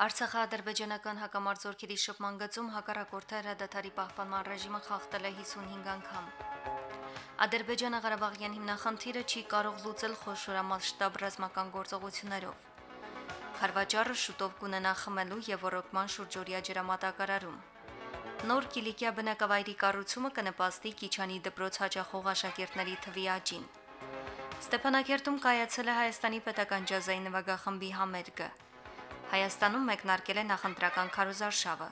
Արցախա-ադրբեջանական հակամարտությունների շփման գծում հակառակորդը հրադադարի պահպանման ռեժիմը խախտել է 55 անգամ։ Ադրբեջանը Ղարաբաղյան հիմնախնդիրը չի կարող լուծել խոշորամասշտաբ ռազմական գործողություններով։ Խարվաճարը շուտով կունենա խմելու եւ ռոկման շուրջօրյա ջրամատակարարում։ Նոր Կիլիկիա բնակավայրի կառուցումը կնպաստի Կիչանի դպրոց հաճախող աշակերտների թվի աճին։ Ստեփանակերտում կայացել է Հայաստանի պետական ջազային նվագախմբի համերգը։ Հայաստանում մեկնարկել է նախընտրական քարոզարշավը։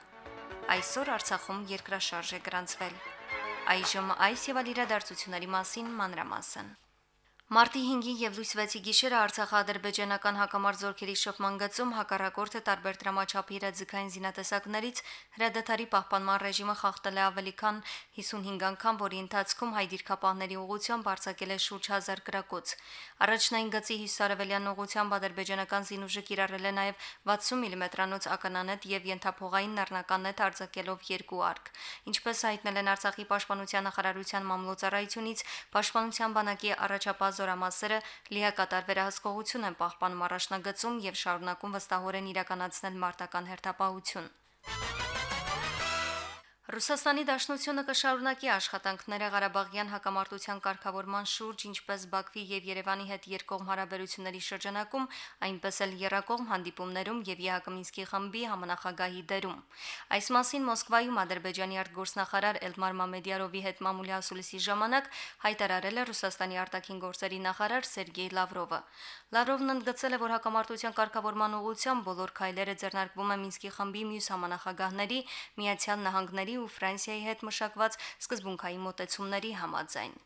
Այսօր Արցախում երկրաշարժ է գրանցվել։ Այժմ այս եւ այլ իրադարձությունների մասին մանրամասն։ Մարտի 5-ի եւ լույս 6-ի գիշերը Արցախա-ադրբեջանական հակամարտությունների շփման գծում հակառակորդը տարբեր դրամաչափի իրազեկային զինատեսակներից հրադադարի պահպանման ռեժիմը խախտել է ավելի քան 55 անգամ, որի ընթացքում հայ դիրքապահների ուղղությամբ արձակել է շուրջ 1000 գրակոց։ Առաջնային գծի հյուսարևելյան ուղղությամբ ադրբեջանական զինուժը կիրառել է նաեւ 60 մմ-անոց ականանետ եւ ենթափողային նռնական նետ արձակելով երկու արկ։ Ինչպես հայտնել են Արցախի պաշտպանության նախարարության մամլոյցարայությունից, պաշտպանության բանակի առաջապահ զորամասերը լիակատար վերահսկողություն են պահպանում առաջնագծում եւ շարունակում վստահորեն իրականացնել մարտական հերթապահություն։ Ռուսաստանի Դաշնությունը կշարունակի աշխատանքները Ղարաբաղյան հակամարտության կարգավորման շուրջ, ինչպես Բաքվի եւ Երևանի հետ երկկողմ հարաբերությունների շրջանակում, այնպես էլ երրակողմ հանդիպումներում եւ Յակոմինսկի խմբի համանախագահի դերում։ Այս մասին Մոսկվայում Ադրբեջանի արտգործնախարար Էլմար Մամեդյարովի հետ մամուլի ասուլիսի ժամանակ հայտարարել է Ռուսաստանի արտաքին գործերի նախարար Սերգեյ Լավրովը։ Լավրովն ընդգծել է, որ հակամարտության կարգավորման ուղղությամբ բոլոր քայլերը ձեռնարկվում են Մինսկի խմբի մյուս համանախագահների, Միացյալ Նահանգների ու Ֆրանսիայի հետ մշակված սկզբունքային մոտեցումների համաձայն։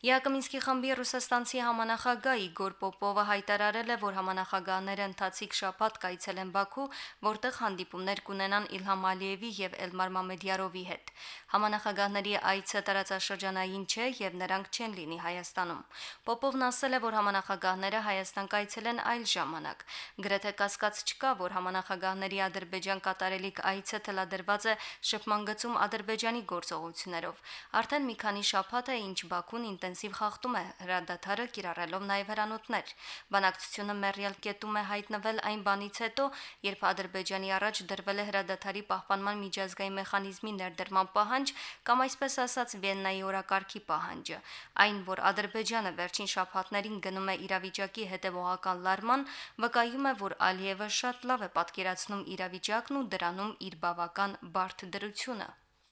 Յակոմինսկի խմբի ռուսաստանցի համանախագահ Իգոր Պոպովը հայտարարել է, որ համանախագահները ընթացիկ շաբաթ կայցել են Բաքու, որտեղ հանդիպումներ կունենան Իլհամ Ալիևի եւ Էլմար Մամեդյարովի հետ։ Համանախագահների այցը տարածաշրջանային չէ եւ նրանք չեն լինի Հայաստանում։ Պոպովն ասել է, որ համանախագահները Հայաստան կայցել են այլ ժամանակ։ Գրեթե կասկած չկա, որ համանախագահների Ադրբեջան կատարելիք այցը թելադրված է շփման գծում Ադրբեջանի գործողություններով։ Արդեն մի քանի շաբաթ է ինչ Բաքուն ինտենսիվ խախտում է հրադադարը կիրառելով նաև հրանոթներ։ Բանակցությունը մեռյալ կետում է հայտնվել այն բանից հետո, երբ Ադրբեջանի առաջ դրվել է հրադադարի պահպանման միջազգային մեխանիզմի ներդրման պահանջ կամ այսպես ասած Վիեննայի օրակարգի պահանջը։ Այն, որ Ադրբեջանը վերջին շաբաթներին գնում է իրավիճակի հետևողական լարման, վկայում է, որ Ալիևը շատ լավ է պատկերացնում իրավիճակն ու դրանում իր բավական բարդ դրությունը։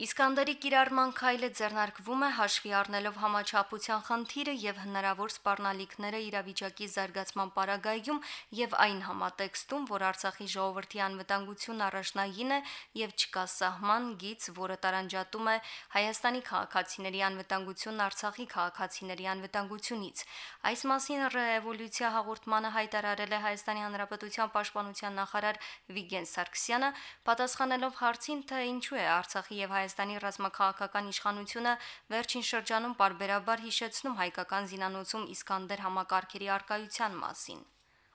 Իսկանդերի կիրառման քայլը ձեռնարկվում է հաշվի առնելով համաչափության խնդիրը եւ հնարավոր սպառնալիքները իրավիճակի զարգացման պարագայում եւ այն համատեքստում, որ Արցախի ժողովրդի անվտանգությունն առաջնային է եւ չկա սահման գիծ, որը տարանջատում է Հայաստանի քաղաքացիների անվտանգությունն Արցախի քաղաքացիների անվտանգությունից։ Այս մասին ռեվոլյուցիա հաղորդմանը հայտարարել է Հայաստանի Հանրապետության պաշտպանության նախարար Վիգեն Սարգսյանը, պատասխանելով հարցին, թե ինչու է Արցախի եւ Հայ Հայաստանի ռազմաքաղաքական իշխանությունը վերջին շրջանում բարբերաբար հիշեցնում հայկական զինանոցում Իսկանդեր համակարգերի արկայության մասին։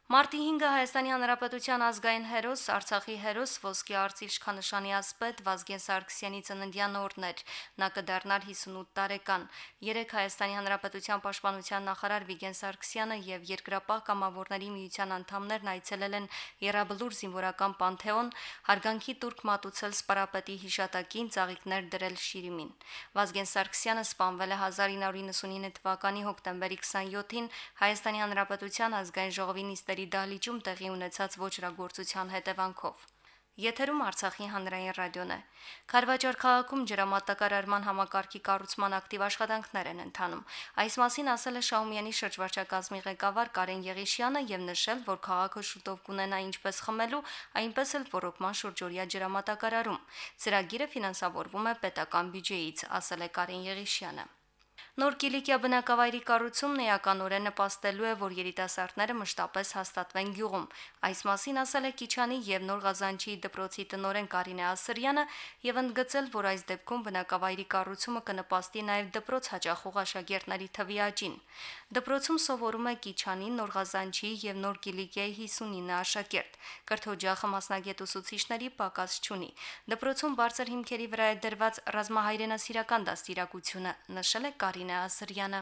Մարտի 5-ը Հայաստանի Հանրապետության ազգային հերոս Արցախի հերոս ոսկե արծիվ իշխանշանի ասպետ Վազգեն Սարգսյանի ծննդյան օրն էր։ Նա կդառնար 58 տարեկան։ Երեք Հայաստանի Հանրապետության պաշտպանության նախարար Վիգեն Սարգսյանը եւ երկրապահ կամավորների միության անդամներն այցելել են Եռաբլուր զինվորական Պանթեոն, հարգանքի турք մատուցել Սպարապետի հիշատակին, ծաղիկներ դրել Շիրիմին։ Վազգեն Սարգսյանը սպանվել է 1999 թվականի հոկտեմբերի 27-ին Հայաստանի Հանրապետության ազգային ժողովի նիստի ծրագրերի դահլիճում տեղի ունեցած ոչրագործության հետևանքով։ Եթերում Արցախի հանրային ռադիոն է։ Խարվաճար քաղաքում ջրամատակարարման համակարգի կառուցման ակտիվ աշխատանքներ են ընթանում։ Այս մասին ասել է Շաումյանի շրջվարչակազմի ղեկավար Կարեն Եղիշյանը եւ նշել, որ քաղաքը շուտով կունենա ինչպես խմելու, այնպես էլ ռոռոկման շուրջօրյա ջրամատակարարում։ Ծրագիրը ֆինանսավորվում է պետական բյուջեից, ասել է Կարեն Եղիշյանը։ Նոր Կիլիկիա բնակավայրի կառուցումն էականորեն նպաստելու է, որ երիտասարդները մշտապես հաստատվեն գյուղում։ Այս մասին ասել է Կիչանի եւ Նոր Ղազանչի դպրոցի տնօրեն Կարինե Ասրյանը եւ ընդգծել, որ այս դեպքում բնակավայրի կառուցումը կնպաստի նաեւ դպրոց հաճախող աշակերտների թվի աճին։ Դպրոցում սովորում է Կիչանի, Նոր Ղազանչի եւ Նոր Կիլիկիայի 59 աշակերտ։ Կրթօջախը մասնագետ ուսուցիչների պակաս չունի։ Դպրոցում բարձր հիմքերի վրա է դրված ռազմահայրենասիրական դաստիարակությունը, նշել է Կարինե Ասրյանը։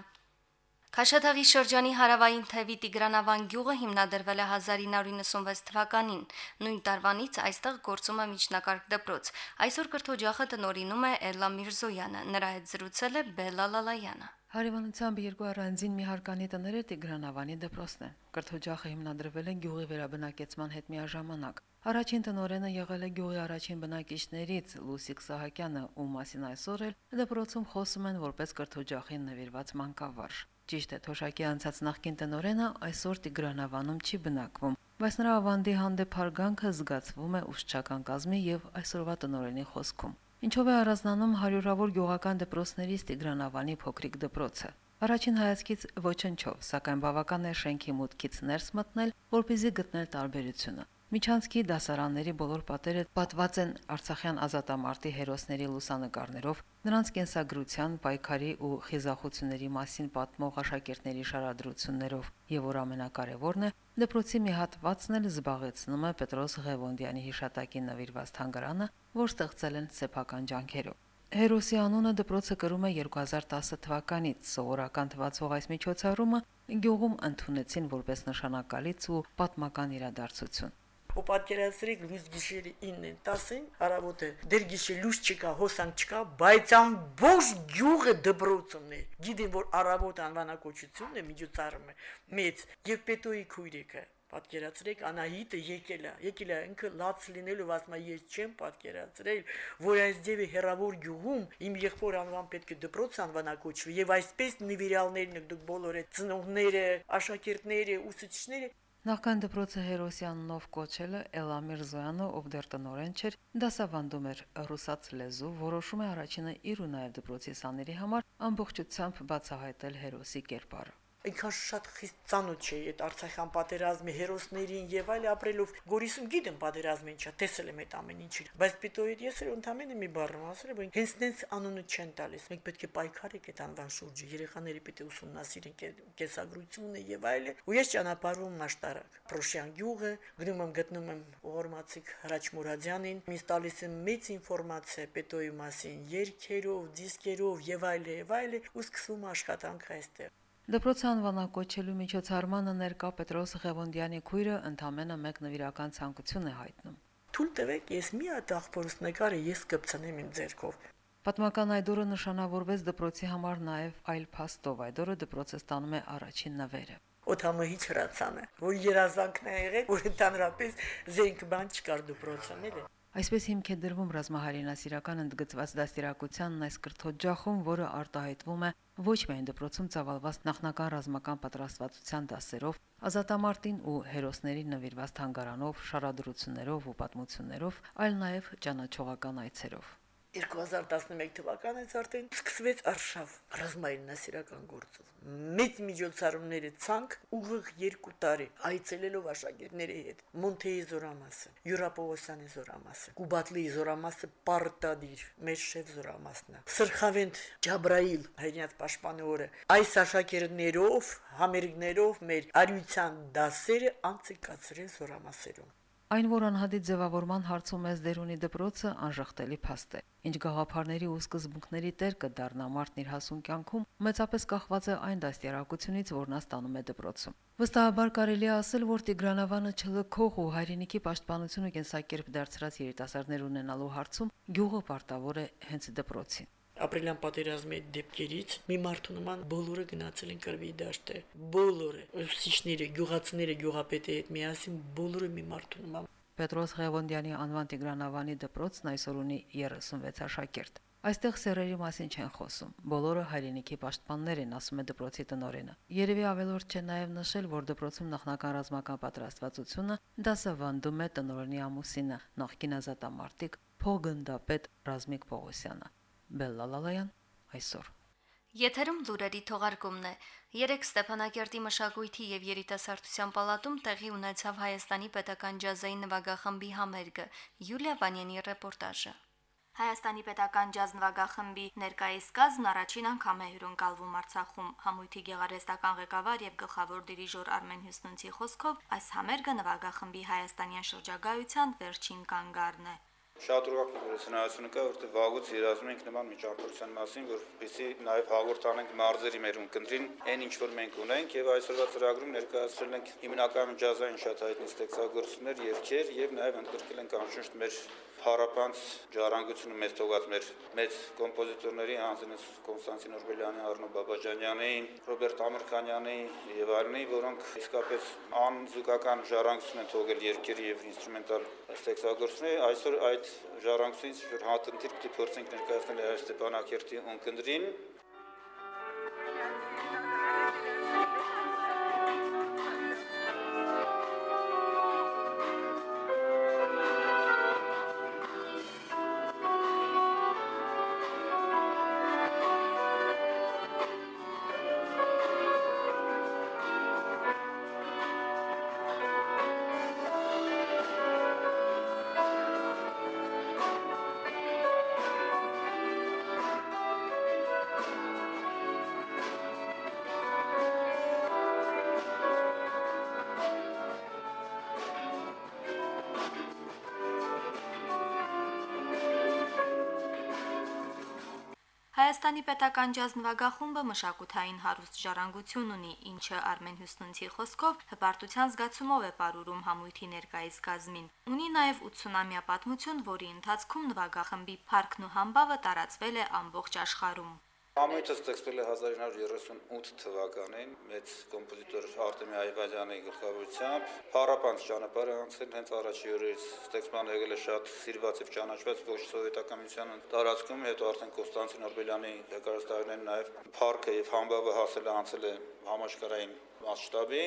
Քաշաթաղի շրջանի հարավային թևի Տիգրանավան գյուղը հիմնադրվել է 1996 թվականին։ Նույն տարվանից այստեղ գործում է միջնակարգ դպրոց։ Այսօր կրթօջախը տնօրինում է Էլլա Միրզոյանը, նրա հետ զրուցել է Բելլա Լալայանը։ Հարևանությամբ երկու առանձին մի հարկանի տները Տիգրանավանի դպրոցն է։ Կրթօջախը հիմնադրվել է գյուղի վերաբնակեցման հետ միաժամանակ։ Առաջին տնօրենը եղել է գյուղի առաջին բնակիչներից Լուսիկ Սահակյանը, ում մասին այսօր էլ դպրոցում խոսում են որպես կրթօջախին նվիրված մանկավարժ։ Ճիշտ է, Թոշակի անցած նախկին տնօրենը այսօր Տիգրանավանում չի բնակվում, բայց նրա ավանդի հանդեպ հարգանքը զգացվում է ուսուցչական կազմի եւ այսօրվա տնօրենի խոսքում։ Ինչով է առանձնանում հարյուրավոր գյուղական դպրոցներից Տիգրանավանի փոքրիկ դպրոցը։ Առաջին հայացքից ոչնչով, սակայն բավական է շենքի մուտքից ներս մտնել, որպեսզի գտնել տարբերությունը։ Միջանցքի դասարանների բոլոր պատերը պատված են Արցախյան ազատամարտի հերոսների լուսանկարներով, նրանց կենսագրության, պայքարի ու խիզախությունների մասին պատմող աշակերտների շարադրություններով, եւ որ ամենակարևորն է, դպրոցի մի հատվածն էլ զբաղեցնում է Պետրոս Ղևոնդյանի հիշատակին նվիրված թանգարանը, որ ստեղծել են սեփական ջանքերով։ Հերոսի անունը դպրոցը կրում է 2010 թվականից։ Սովորական թվացող այս միջոցառումը գյուղում ընդունեցին որպես նշանակալից ու պատմական իրադարձություն ու պատկերացրեք լույս գիշերի 9-ին 10-ին առավոտը դեր գիշեր լույս չկա, հոսանք չկա, բայց ամբողջ գյուղը դբրոցումն է։ Գիտեմ որ առավոտ անվանակոչությունն է միջոցառումը մեծ եւ պետոյի քույրիկը պատկերացրեք Անահիտը եկել է եկել է ինքը լաց լինելու ասма ես չեմ պատկերացրել որ այս ձևի հերավոր գյուղում իմ եղբոր անվան պետք է դպրոց անվանակոչվի եւ այսպես նվիրալներն դուք բոլորը ծնողները աշակերտները ուսուցիչները Նախքան դպրոցը Հերոսյանով կոչելը Էլամիր Զոյանը, ով դեռ տնորեն չէր, դասավանդում էր ռուսաց լեզու, որոշում է առաջինը իր ու նաև դպրոցի սաների համար ամբողջությամբ բացահայտել հերոսի կերպարը այնքան շատ խիստ ծանոթ չէի այդ Արցախյան պատերազմի հերոսներին եւ այլ ապրելով Գորիսում գիտեմ պատերազմը ինչա տեսել եմ այդ ամեն ինչը բայց պիտոյդ ես էլ ընդամենը մի բառ ասել եմ հենց նենց անունը չեն տալիս մենք պետք է պայքարենք այդ անվան շուրջը երեխաների պետք է ուսումնասիրենք կեսագրությունը եւ այլը ու ես ճանապարհում մաշտարակ Պրոշյան գյուղը գնում եմ գտնում եմ Օղորմացիկ Հրաչ Մուրադյանին ինձ տալիս եմ մեծ ինֆորմացիա պետոյի մասին երկերով դիսկերով եւ այլ եւ այլ ու սկսվում աշխատանքը այստեղ Դպրոցը անվանակոչելու միջոցառմանը ներկա Պետրոս Ղևոնդյանի քույրը ընդամենը մեկ նվիրական ցանկություն է հայտնում։ Թույլ տվեք, ես մի հատ աղբորս նկարը ես կպցնեմ իմ ձեռքով։ Պատմական այդ օրը նշանավորվեց դպրոցի համար նաև այլ փաստով։ Այդ օրը դպրոցը ստանում է առաջին նվերը։ Օթամոհի չրացանը, որ երազանքն է եղել, որ ընդհանրապես զենք բան չկար դպրոցում, էլի։ Այսպես հիմք է դրվում ռազմահարինասիրական ընդգծված դաստիարակությանն այս կրթօջախում, որը արտահայտվում է ոչ միայն դպրոցում ծավալված նախնական ռազմական պատրաստվածության դասերով, ազատամարտին ու հերոսներին նվիրված թանգարանով, շարադրություններով ու պատմություններով, այլ նաև ճանաչողական այցերով։ 2011 թվականից արդեն սկսվեց արշավ ռազմայինասիրական գործով։ Մեծ միջոցառումների ցանկ ուղիղ 2 տարի այցելելով աշակերտների հետ. Մոնտեի զորամասը, Յուրապովոսյանի զորամասը, Կուբատլի զորամասը պարտադիր մեր շեֆ զորամասն է։ Սրխավենտ Ջաբրայիլ հայնյաց պաշտպանի օրը այս աշակերտներով, համերգներով մեր արյության դասերը անցկացրել զորամասերում։ Այն, որ անհադի ձևավորման հարցում ես դերունի դպրոցը անժխտելի փաստ է։ Ինչ գաղափարների ու սկզբունքների տեր կդառնա մարդն իր հասուն կյանքում, մեծապես կախված է այն դաստիարակությունից, որ նա ստանում է դպրոցում։ Վստահաբար կարելի է ասել, որ Տիգրանավանը չլքող ու հայրենիքի պաշտպանությունը կենսակերպ դարձրած երիտասարդներ ունենալու հարցում գյուղը պարտավոր է հենց դպրոցին ապրիլյան պատերազմի դեպքերից մի մարդու նման բոլորը գնացել են կրվի դաշտը բոլորը ուսուցիչները գյուղացիները գյուղապետի հետ միասին բոլորը մի մարդու նման Պետրոս Ղևոնդյանի անվան Տիգրանավանի դպրոցն այսօր ունի 36 աշակերտ Այստեղ սերերի մասին չեն խոսում։ Բոլորը հայրենիքի պաշտպաններ են, ասում է դպրոցի տնօրենը։ Երևի ավելորդ չէ նաև նշել, որ դպրոցում նախնական ռազմական պատրաստվածությունը դասավանդում է տնօրենի ամուսինը, նախկին ազատամարտիկ փողգնդապետ Ռազմիկ Պողոսյանը։ Բելլալալայան այսօր Եթերում լուրերի թողարկումն է։ Երեք Ստեփանակերտի մշակույթի եւ երիտասարդության պալատում տեղի ունեցավ Հայաստանի պետական ջազային նվագախմբի համերգը։ Յուլիա Վանյանի ռեպորտաժը։ Հայաստանի պետական ջազ նվագախմբի ներկայիս կազմն առաջին անգամ է հյուրընկալվում Արցախում։ Համույթի գեղարվեստական ղեկավար եւ գլխավոր դիրիժոր Արմեն Հյուսնունցի խոսքով այս համերգը նվագախմբի հայաստանյան շրջագայության վերջին կանգառն է։ Շատ ուրախ ցնայությունը կա, որտեղ վաղուց երազում ենք նման մի ճամփորդության մասին, որպեսզի նաև հաղորդանենք մարզերի մեր ունկնդրին այն ինչ որ մենք ունենք եւ այսօրվա ծրագրում ներկայացրել ենք հիմնականում ջազային շատ հայտնի ստեղծագործություններ, երգեր եւ նաև ընդգրկել ենք անշուշտ մեր հարապանց ժառանգությունը մեծ թողած մեր մեծ կոմպոզիտորների հանձնես Կոնստանտին Օրբելյանի, Արնո Բաբաջանյանի, Ռոբերտ Ամիրխանյանի եւ այլնի, որոնք իսկապես անզուգական ժառանգություն են թողել երկերի եւ ինստրումենտալ ստեղծագործությունների, այսօր այդ ժառանգությունից պիտի փորձենք ներկայացնել Հայ Ստեփանակերտի ունկնդրին Հայաստանի պետական ջազնվագախումբը մշակութային հարուստ ժառանգություն ունի, ինչը Արմեն Հյուսնունցի խոսքով հպարտության զգացումով է ապարուրում համույթի ներկայիս գազմին։ Ունի նաև 80-ամյա պատմություն, որի ընթացքում նվագախմբի парքն ու համբավը տարածվել է ամբողջ աշխարհում։ Համույթը ստեղծվել է 1938 թվականին մեծ կոմպոզիտոր Արտեմի Այվազյանի գլխավորությամբ։ Փառապանց ճանապարհը անցել հենց առաջի օրերից ստեղծման եղել է շատ սիրված եւ ճանաչված ոչ սովետական միության տարածքում, հետո արդեն Կոստանդին Օրբելյանի դեկարստարներն նաեւ парքը եւ համբավը հասել է անցել է համաշխարհային մասշտաբի։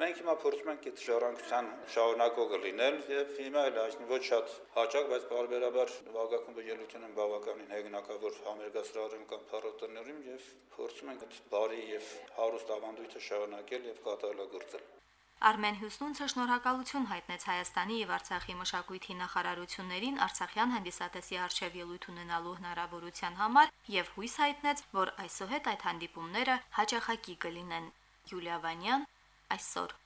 Մենք հիմա փորձում ենք այդ ժառանգության շարունակողը լինել եւ հիմա էլ այսինքն ոչ շատ հաճախ, բայց բարբերաբար Վագակում ելույթ ունեմ բավականին հեգնակավոր համերգասրահում կամ փառոտ փառատոներում եւ փորձում ենք այդ բարի եւ հարուստ ավանդույթը շարունակել եւ կատարելագործել։ Արմեն Հյուսնունցը շնորհակալություն հայտնեց Հայաստանի եւ Արցախի մշակույթի նախարարություններին Արցախյան հանդիսատեսի արչեւ ելույթ ունենալու հնարավորության համար եւ հույս հայտնեց, որ այսօհետ այդ հանդիպումները հաջախակի կլինեն։ Յուլիա Վանյան այսօր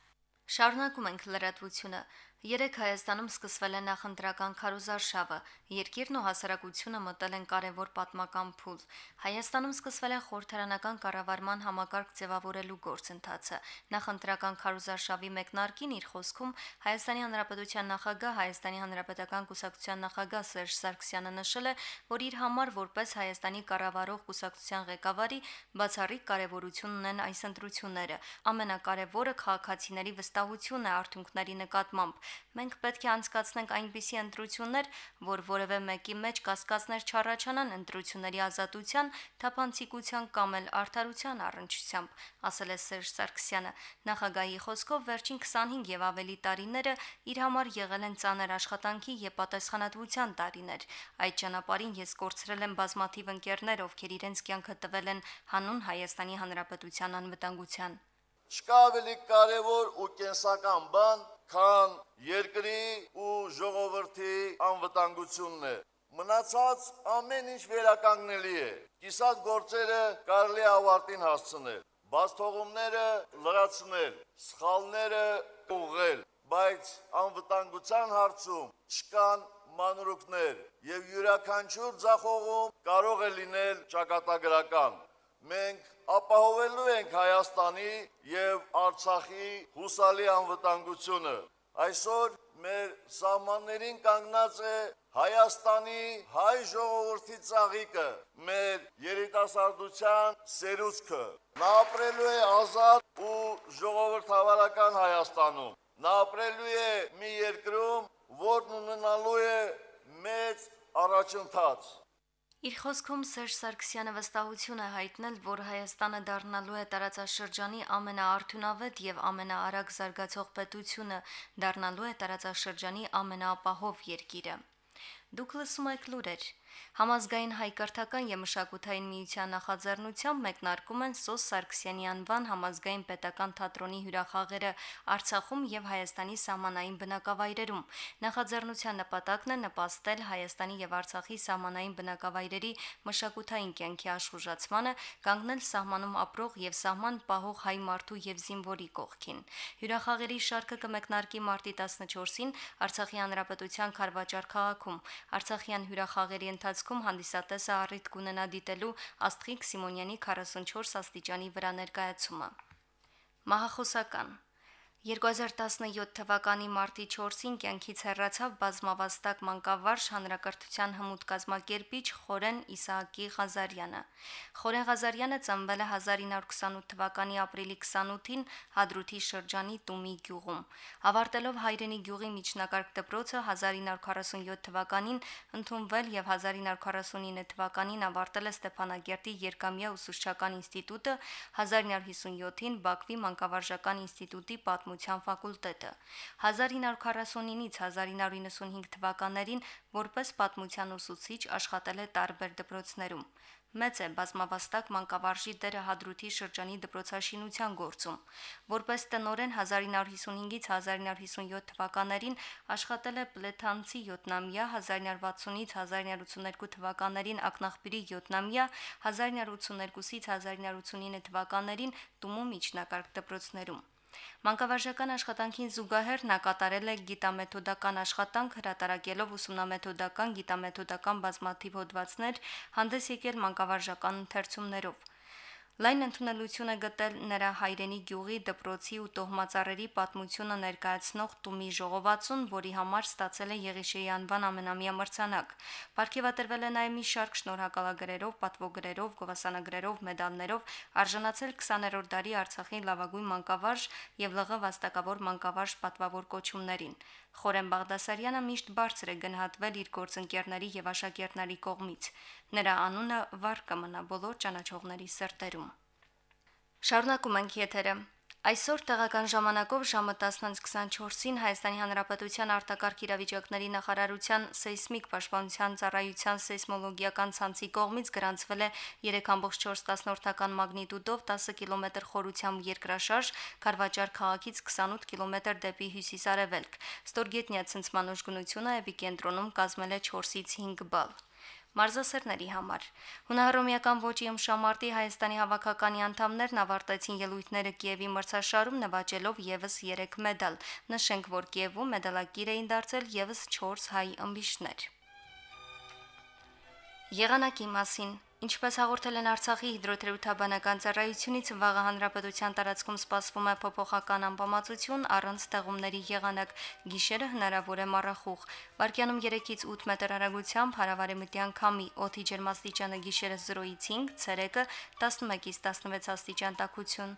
Շարունակում ենք լրատվությունը։ Երեք Հայաստանում սկսվել է նախընտրական քարոզարշավը։ Երկիրն ու հասարակությունը մտել են կարևոր պատմական փուլ։ Հայաստանում սկսվել է խորհրդարանական կառավարման համակարգ ձևավորելու գործընթացը։ Նախընտրական քարոզարշավի մեկնարկին իր խոսքում Հայաստանի Հանրապետության նախագահ Հայաստանի Հանրապետական կուսակցության նախագահ Սերժ Սարգսյանը նշել է, որ իր համար որպես Հայաստանի կառավարող կուսակցության ղեկավարի բացառիկ կարևորություն ունեն այս ընտրությունները։ Ամենակարևորը քաղաքացիների վստահությունն է արդյունքների նկատմամբ Մենք պետք է անցկացնենք այնպիսի ընտրություններ, որ որևէ մեկի մեջ կասկածներ չառաջանան ընտրությունների ազատության, թափանցիկության կամ էլ արդարության առնչությամբ, ասել է Սերժ Սարգսյանը։ Նախագահի խոսքով վերջին 25 եւ ավելի տարիները իր համար եղել են ծանր աշխատանքի եւ պատասխանատվության տարիներ։ Այդ ճանապարհին ես կորցրել եմ բազմաթիվ ընկերներ, ովքեր իրենց կյանքը տվել են հանուն Հայաստանի Հանրապետության անվտանգության։ Չկա ավելի կարևոր ու կենսական բան, քան երկրի ու ժողովրդի անվտանգությունն է։ Մնացած ամեն ինչ վերականգնելի է։ Կիսատ գործերը կարելի ավարտին հասցնել, բաց թողումները լրացնել, սխալները ուղղել, բայց անվտանգության հարցում չկան մանրուքներ եւ յուրաքանչյուր ձախողում կարող է լինել ճակատագրական։ Մենք ապահովելու ենք Հայաստանի եւ Արցախի հուսալի անվտանգությունը։ Այսօր մեր սահմաններին կանգնած է Հայաստանի հայ ժողովրդի ծաղիկը, մեր երիտասարդության սերուցքը։ Նա ապրելու է ազատ ու ժողովրդավարական Հայաստանում։ Նա ապրելու է մի երկրում, որն ունենալու է մեծ առաջընթաց։ Իր խոսքում Սերժ Սարգսյանը վստահություն է հայտնել, որ Հայաստանը դառնալու է տարածաշրջանի ամենաարդյունավետ եւ ամենաարագ զարգացող պետությունը, դառնալու է տարածաշրջանի ամենաապահով երկիրը։ Դուք լսում եք լուրեր։ Համազգային հայկրթական եւ մշակութային միության նախաձեռնությամբ մեկնարկում են Սոս Սարգսյանի անվան համազգային պետական թատրոնի հյուրախաղերը Արցախում եւ Հայաստանի սահմանային բնակավայրերում։ Նախաձեռնության նպատակն է նպաստել Հայաստանի եւ Արցախի սահմանային բնակավայրերի մշակութային կյանքի աշխուժացմանը, կանգնել սահմանում ապրող եւ սահման պահող հայ մարդու եւ զինվորի կողքին։ Հյուրախաղերի շարքը կմեկնարկի մարտի 14-ին Արցախի հանրապետության Խարվաճար քաղաքում։ Արցախյան հյուրախաղերի ընթացքում հանդիսատեսը առիթ կունենա դիտելու Աստղիկ Սիմոնյանի 44 աստիճանի վրա ներկայացումը։ Մահախոսական 2017 թվականի մարտի 4-ին կյանքից հեռացավ բազմավաստակ մանկավարժ հանրակրթության հմուտ կազմակերպիչ Խորեն Իսահակի Ղազարյանը։ Խորեն Ղազարյանը ծնվել է 1928 թվականի ապրիլի 28-ին Հադրութի շրջանի Տումի գյուղում։ Ավարտելով հայրենի գյուղի միջնակարգ դպրոցը 1947 թվականին ընդունվել եւ 1949 թվականին ավարտել է Ստեփանագերտի Երկամյա ուսուցչական ինստիտուտը, 1957-ին Բաքվի մանկավարժական ինստիտուտի պատմություն պատմության ֆակուլտետը։ 1949-ից 1995 թվականներին որպես պատմության ուսուցիչ աշխատել է տարբեր դպրոցներում։ Մեծ է բազմավաստակ մանկավարժի դերը Հադրութի շրջանի դպրոցաշինության գործում։ Որպես տնորեն 1955-ից 1957 թվականներին աշխատել է Պլեթանցի 7-նամյա, 1960-ից 1982 թվականներին Ակնախբիրի 7-նամյա, 1982-ից 1989 թվականներին Տումու միջնակարգ դպրոցներում։ Մանկավարժական աշխատանքին զուգահեռ նա կատարել է գիտամեթոդական աշխատանք հրատարակելով ուսումնամեթոդական գիտամեթոդական բազմաթիվ հոդվածներ, հանդես եկել մանկավարժական ընթերցումներով։ Լայն ընդունելություն է գտել նրա հայրենի գյուղի դպրոցի ու տոհմածառերի պատմությունը ներկայացնող Տումի ժողովածուն, որի համար ստացել է Եղիշեի անվան ամենամյա մրցանակ։ Պարգևատրվել է նաև մի շարք շնորհակալագրերով, պատվոգրերով, գովասանագրերով, մեդալներով, արժանացել 20-րդ դարի Արցախի լավագույն մանկավարժ եւ ԼՂ վաստակավոր մանկավարժ պատվավոր կոչումներին։ Խորեն Բաղդասարյանը միշտ բարձր է գնահատվել իր գործընկերների եւ աշակերտների կողմից։ Նրա անունը վառ կմնա բոլոր ճանաչողների սրտերում։ Շարունակում ենք եթերը։ Այսօր տեղական ժամանակով ժամը 10:24-ին Հայաստանի Հանրապետության արտակարգ իրավիճակների նախարարության սեյսմիկ պաշտպանության ծառայության սեյսմոլոգիական ցանցի կողմից գրանցվել է 3.4 մագնիտուդով 10 կիլոմետր խորությամբ երկրաշարժ Կարվաճար քաղաքից 28 կիլոմետր դեպի հյուսիսարևելք։ Ստորգետնյա ցնցման ուժգնությունը էպիկենտրոնում կազմել է 4-ից 5 բալ մարզասերների համար։ Հունահռոմեական ոճի ըմշամարտի Հայաստանի հավաքականի անդամներն ավարտեցին ելույթները Կիևի մրցաշարում նվաճելով եւս 3 մեդալ։ Նշենք, որ Կիևում մեդալակիր էին դարձել եւս 4 հայ ըմբիշներ։ Եղանակի մասին Ինչպես հաղորդել են Արցախի հիդրոթերապևտաբանական ծառայությունից, վաղը հանրապետության տարածքում սպասվում է փոփոխական ամպամածություն առանց ստեղումների եղանակ։ Գիշերը հնարավոր է մառախուղ։ Վարկյանում 3-ից 8 մետր հեռագությամբ հարավարեմտյան քամի, օդի ջերմաստիճանը գիշերը 0-ից 5, ցերեկը 11-ից 16 աստիճան տաքություն։